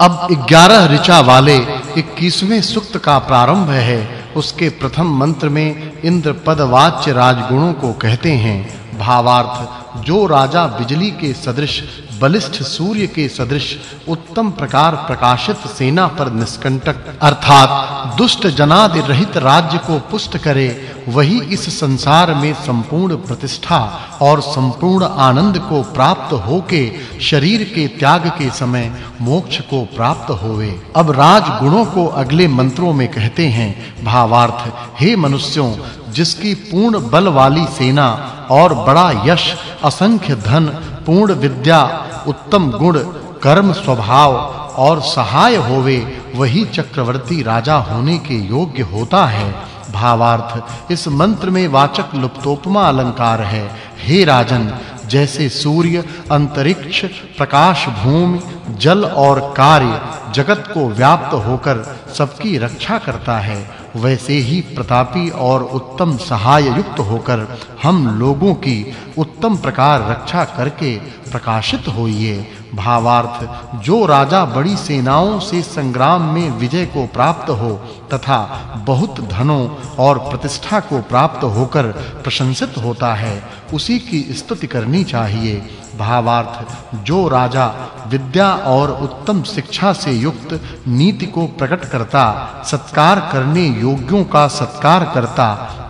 अब 11 ऋचा वाले 21वें सूक्त का प्रारंभ है। उसके प्रथम मंत्र में इंद्र पदवाच्य राजगुणों को कहते हैं। भावार्थ, जो राजा बिजली के सदृश बलिष्ठ सूर्य के सदृश उत्तम प्रकार प्रकाशित सेना पर निष्कंटक, अर्थात दुष्ट जनादि रहित राज्य को पुष्ट करे, वही इस संसार में संपूर्ण प्रतिष्ठा और संपूर्ण आनंद को प्राप्त होके शरीर के त्याग के समय मोक्ष को प्राप्त होवे। अब राज गुणों को अगले मंत्रों में कहते हैं, भावार्थ, हे मनुष्यों, जिसकी पूर्ण बल वाली सेना और बड़ा यश, असंख्य धन, पूर्ण विद्या उत्तम गुण, कर्म स्वभाव और सहाय होवे, वही चक्रवर्ती राजा होने के योग्य होता है। भावार्थ, इस मंत्र में वाचक् लुप्तोपमा अलंकार है। हे राजन जैसे सूर्य, अंतरिक्ष, प्रकाश भूमि, जल और कार्य जगत को व्याप्त होकर सबकी रक्षा करता है, वैसे ही प्रतापी और उत्तम सहाय युक्त होकर हम लोगों की उत्तम प्रकार रक्षा करके प्रकाशित होइए। भावार्थ, जो राजा बड़ी सेनाओं से संग्राम में विजय को प्राप्त हो तथा बहुत धनों और प्रतिष्ठा को प्राप्त होकर प्रशंसित होता है, उसी की स्तुति करनी चाहिए। भावार्थ, जो राजा विद्या और उत्तम शिक्षा से युक्त नीति को प्रकट करता, सत्कार करने योग्यों का सत्कार करता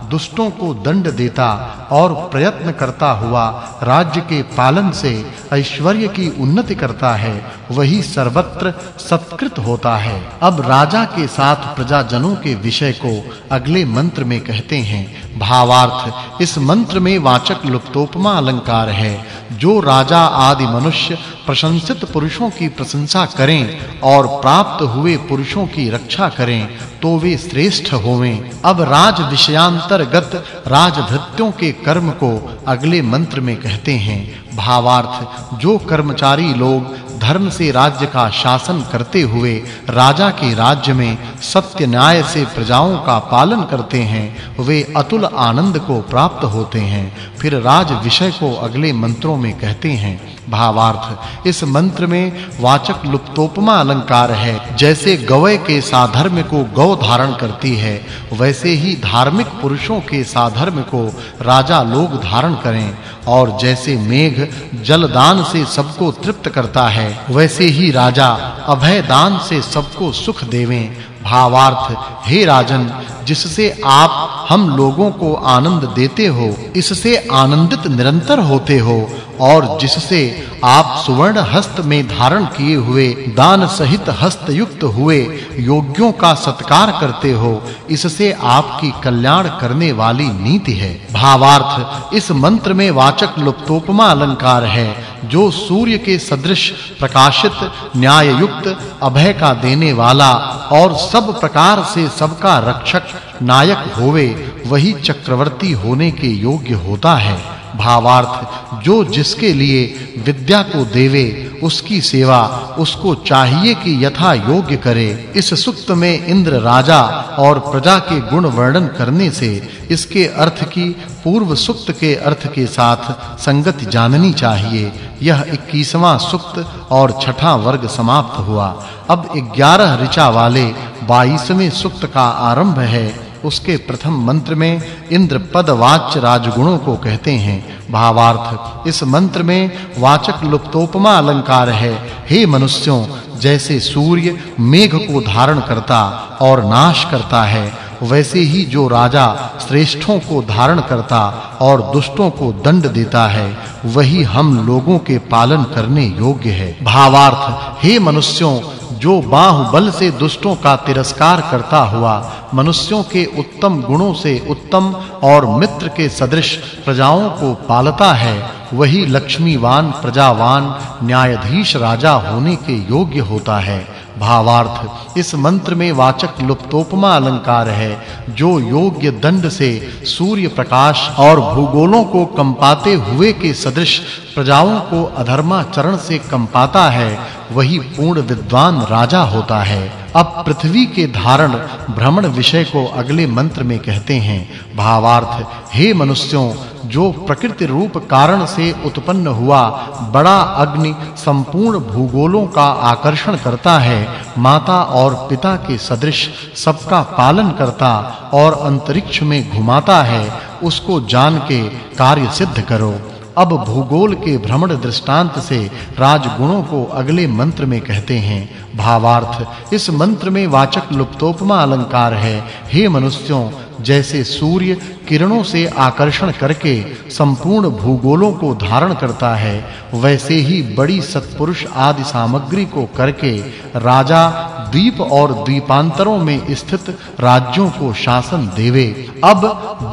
दुष्टों को दंड देता और प्रयत्न करता हुआ राज्य के पालन से ऐश्वर्य की उन्नति करता है। वही सर्वत्र सत्कृत होता है। अब राजा के साथ प्रजाजनों के विषय को अगले मंत्र में कहते हैं। भावार्थ, इस मंत्र में वाचक् लुप्तोपमा अलंकार है। जो राजा आदि मनुष्य प्रशंसित पुरुषों की प्रशंसा करें और प्राप्त हुए पुरुषों की रक्षा करें तो वे श्रेष्ठ होवें। अब राज विषयांतर्गत राजभृत्यों के कर्म को अगले मंत्र में कहते हैं। भावार्थ, जो कर्मचारी लोग धर्म से राज्य का शासन करते हुए राजा के राज्य में सत्य न्याय से प्रजाओं का पालन करते हैं, वे अतुल आनंद को प्राप्त होते हैं। फिर राज विषय को अगले मंत्रों में कहते हैं भावार्थ। इस मंत्र में वाचक् लुप्तोपमा अलंकार है। जैसे गवय के साधर्म को गौ धारण करती है, वैसे ही धार्मिक पुरुषों के साधर्म को राजा लोग धारण करें। और जैसे मेघ जल दान से सबको तृप्त करता है, वैसे ही राजा अभय दान से सबको सुख देवें। भावार्थ, हे राजन, जिससे आप हम लोगों को आनंद देते हो, इससे आनंदित निरंतर होते हो, और जिससे आप सुवर्ण हस्त में धारण किए हुए, दान सहित हस्त युक्त हुए, योग्यों का सत्कार करते हो, इससे आपकी कल्याण करने वाली नीति है। भावार्थ, इस मंत्र में वाचक् लुप्तोपमा अलंकार है जो सूर्य के सदृश प्रकाशित न्याय युक्त अभय का देने वाला और सब प्रकार से सबका रक्षक, नायक होवे, वही चक्रवर्ती होने के योग्य होता है। भावार्थ, जो जिसके लिए विद्या को देवे उसकी सेवा, उसको चाहिए कि यथा योग्य करे। इस सुक्त में इंद्र राजा और प्रजा के गुण वर्णन करने से इसके अर्थ की, पूर्व सुक्त के अर्थ के साथ संगति जाननी चाहिए। यह 21वां सुक्त और छठा वर्ग समाप्त हुआ। अब 11 ऋचा वाले 22वें सुक्त का आरंभ है। उसके प्रथम मंत्र में इंद्र पद वाच्य राजगुणों को कहते हैं। भावार्थ, इस मंत्र में वाचक् लुप्तोपमा अलंकार है। हे मनुष्यों, जैसे सूर्य मेघ को धारण करता और नाश करता है, वैसे ही जो राजा श्रेष्ठों को धारण करता और दुष्टों को दंड देता है, वही हम लोगों के पालन करने योग्य है। भावार्थ, हे मनुष्यों जो बाहुबल से दुष्टों का तिरस्कार करता हुआ मनुष्यों के उत्तम गुणों से उत्तम और मित्र के सदृश प्रजाओं को पालता है, वही लक्ष्मीवान प्रजावान न्यायाधीश राजा होने के योग्य होता है। भावार्थ, इस मंत्र में वाचक् लुप्तोपमा अलंकार है, जो योग्य दंड से सूर्य प्रकाश और भूगोलों को कंपाते हुए के सदृश प्रजाओं को अधर्माचरण से कंपाता है, वही पूर्ण विद्वान राजा होता है। अब पृथ्वी के धारण भ्रमण विषय को अगले मंत्र में कहते हैं, भावार्थ, हे मनुष्यों, जो प्रकृति रूप कारण से उत्पन्न हुआ, बड़ा अग्नि संपूर्ण भूगोलों का आकर्षण करता है, माता और पिता के सदृश सबका पालन करता और अंतरिक्ष में घुमाता है, उसको जान के कार्य सिद्ध करो। अब भूगोल के भ्रमण दृष्टांत से राजगुणों को अगले मंत्र में कहते हैं। भावार्थ, इस मंत्र में वाचक् लुप्तोपमा अलंकार है। हे मनुष्यों, जैसे सूर्य किरणों से आकर्षण करके संपूर्ण भूगोलों को धारण करता है, वैसे ही बड़ी सत्पुरुष आदि सामग्री को करके राजा द्वीप और द्वीपांतरों में स्थित राज्यों को शासन देवे। अब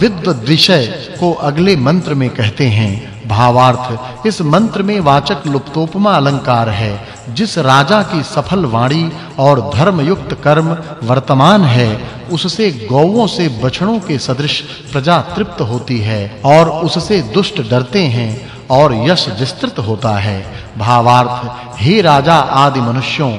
विद्वद विषय को अगले मंत्र में कहते हैं। भावार्थ, इस मंत्र में वाचक् लुप्तोपमा अलंकार है, जिस राजा की सफल वाणी और धर्मयुक्त कर्म वर्तमान है, उससे गौओं से बछड़ों के सदृश प्रजा तृप्त होती है, और उससे दुष्ट डरते हैं, और यश विस्तृत होता है। भावार्थ, हे राजा आदि मनुष्यों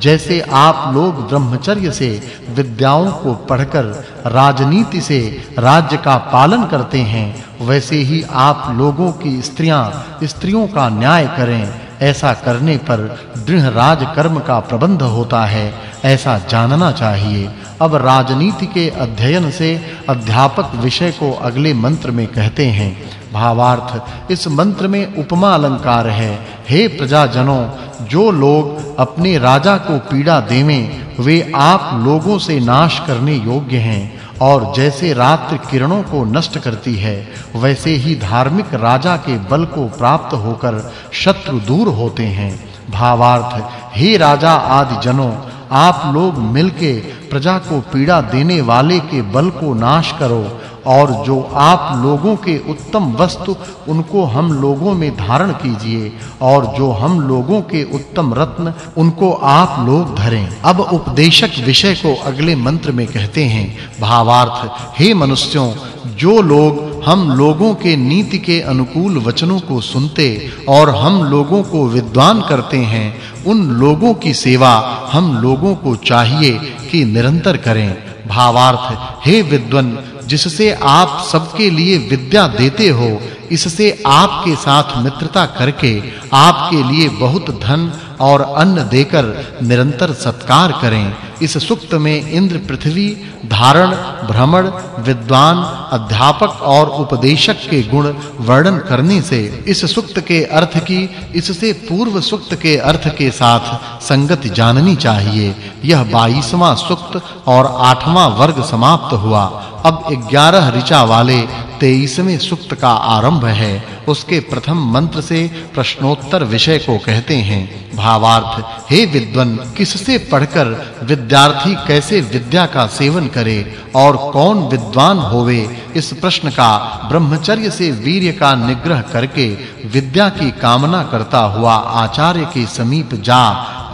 जैसे आप लोग ब्रह्मचर्य से विद्याओं को पढ़कर राजनीति से राज्य का पालन करते हैं, वैसे ही आप लोगों की स्त्रियाँ स्त्रियों का न्याय करें। ऐसा करने पर दृढ़ राजकर्म का प्रबंध होता है। ऐसा जानना चाहिए। अब राजनीति के अध्ययन से अध्यापक विषय को अगले मंत्र में कहते हैं। भावार्थ, इस मंत्र में उपमा अलंकार है। हे प्रजाजनों, जो लोग अपने राजा को पीड़ा देवें, वे आप लोगों से नाश करने योग्य हैं, और जैसे रात्रि किरणों को नष्ट करती है, वैसे ही धार्मिक राजा के बल को प्राप्त होकर शत्रु दूर होते हैं। भावार्थ, हे राजा आदि जनों आप लोग मिलके प्रजा को पीड़ा देने वाले के बल को नाश करो और जो आप लोगों के उत्तम वस्तु, उनको हम लोगों में धारण कीजिए। और जो हम लोगों के उत्तम रत्न, उनको आप लोग धरें। अब उपदेशक विषय को अगले मंत्र में कहते हैं। भावार्थ, हे मनुष्यों, जो लोग हम लोगों के नीति के अनुकूल वचनों को सुनते और हम लोगों को विद्वान करते हैं, उन लोगों की सेवा हम लोगों को चाहिए कि निरंतर करें। भावार्थ, हे विद्वन जिससे आप सबके लिए विद्या देते हो, इससे आपके साथ मित्रता करके आपके लिए बहुत धन और अन्न देकर निरंतर सत्कार करें। इस सुक्त में इंद्र पृथ्वी, धारण, भ्रमण, विद्वान, अध्यापक और उपदेशक के गुण वर्णन करने से इस सुक्त के अर्थ की, इससे पूर्व सुक्त के अर्थ के साथ संगति जाननी चाहिए। यह 22वां सुक्त और 8वां वर्ग समाप्त हुआ। अब 11 ऋचा वाले 23वें सुक्त का आरंभ है। उसके प्रथम मंत्र से प्रश्नोत्तर विषय को कहते हैं, भावार्थ, हे विद्वन, किससे पढ़कर विद्यार्थी कैसे विद्या का सेवन करे और कौन विद्वान होवे? इस प्रश्न का ब्रह्मचर्य से वीर्य का निग्रह करके विद्या की कामना करता हुआ आचार्य के समीप जा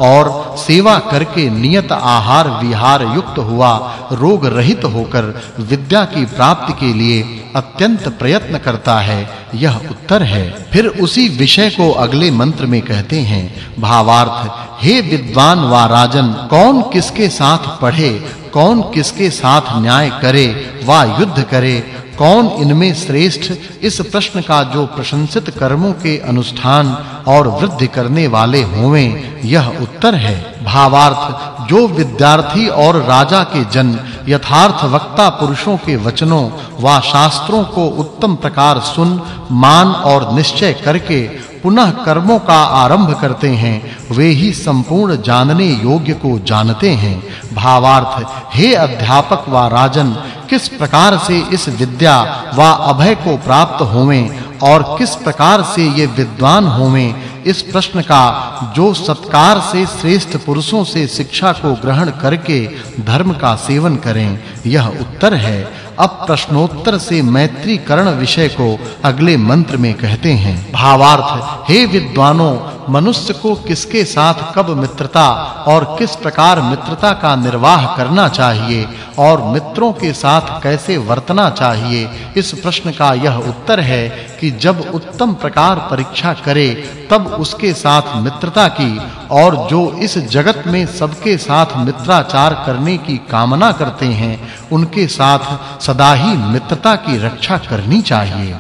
और सेवा करके नियत आहार विहार युक्त हुआ, रोग रहित होकर विद्या की प्राप्ति के लिए अत्यंत प्रयत्न करता है, यह उत्तर है। फिर उसी विषय को अगले मंत्र में कहते हैं, भावार्थ, हे विद्वान व राजन, कौन किसके साथ पढ़े, कौन किसके साथ न्याय करे वा युद्ध करे कौन इनमें श्रेष्ठ? इस प्रश्न का जो प्रशंसित कर्मों के अनुष्ठान और वृद्धि करने वाले होवें, यह उत्तर है। भावार्थ, जो विद्यार्थी और राजा के जन, यथार्थ वक्ता पुरुषों के वचनों व शास्त्रों को उत्तम प्रकार सुन, मान और निश्चय करके पुनः कर्मों का आरंभ करते हैं, वे ही संपूर्ण जानने योग्य को जानते हैं। भावार्थ, हे अध्यापक व राजन किस प्रकार से इस विद्या व अभय को प्राप्त होवें और किस प्रकार से ये विद्वान होवें, इस प्रश्न का जो सत्कार से श्रेष्ठ पुरुषों से शिक्षा को ग्रहण करके धर्म का सेवन करें, यह उत्तर है। अब प्रश्नोत्तर से मैत्री करण विषय को अगले मंत्र में कहते हैं। भावार्थ, हे विद्वानों, मनुष्य को किसके साथ कब मित्रता और किस प्रकार मित्रता का निर्वाह करना चाहिए और मित्रों के साथ कैसे वर्तना चाहिए? इस प्रश्न का यह उत्तर है कि जब उत्तम प्रकार परीक्षा करे, तब उसके साथ मित्रता की और जो इस जगत में सबके साथ मित्राचार करने की कामना करते हैं, उनके साथ सदा ही मित्रता की रक्षा करनी चाहिए।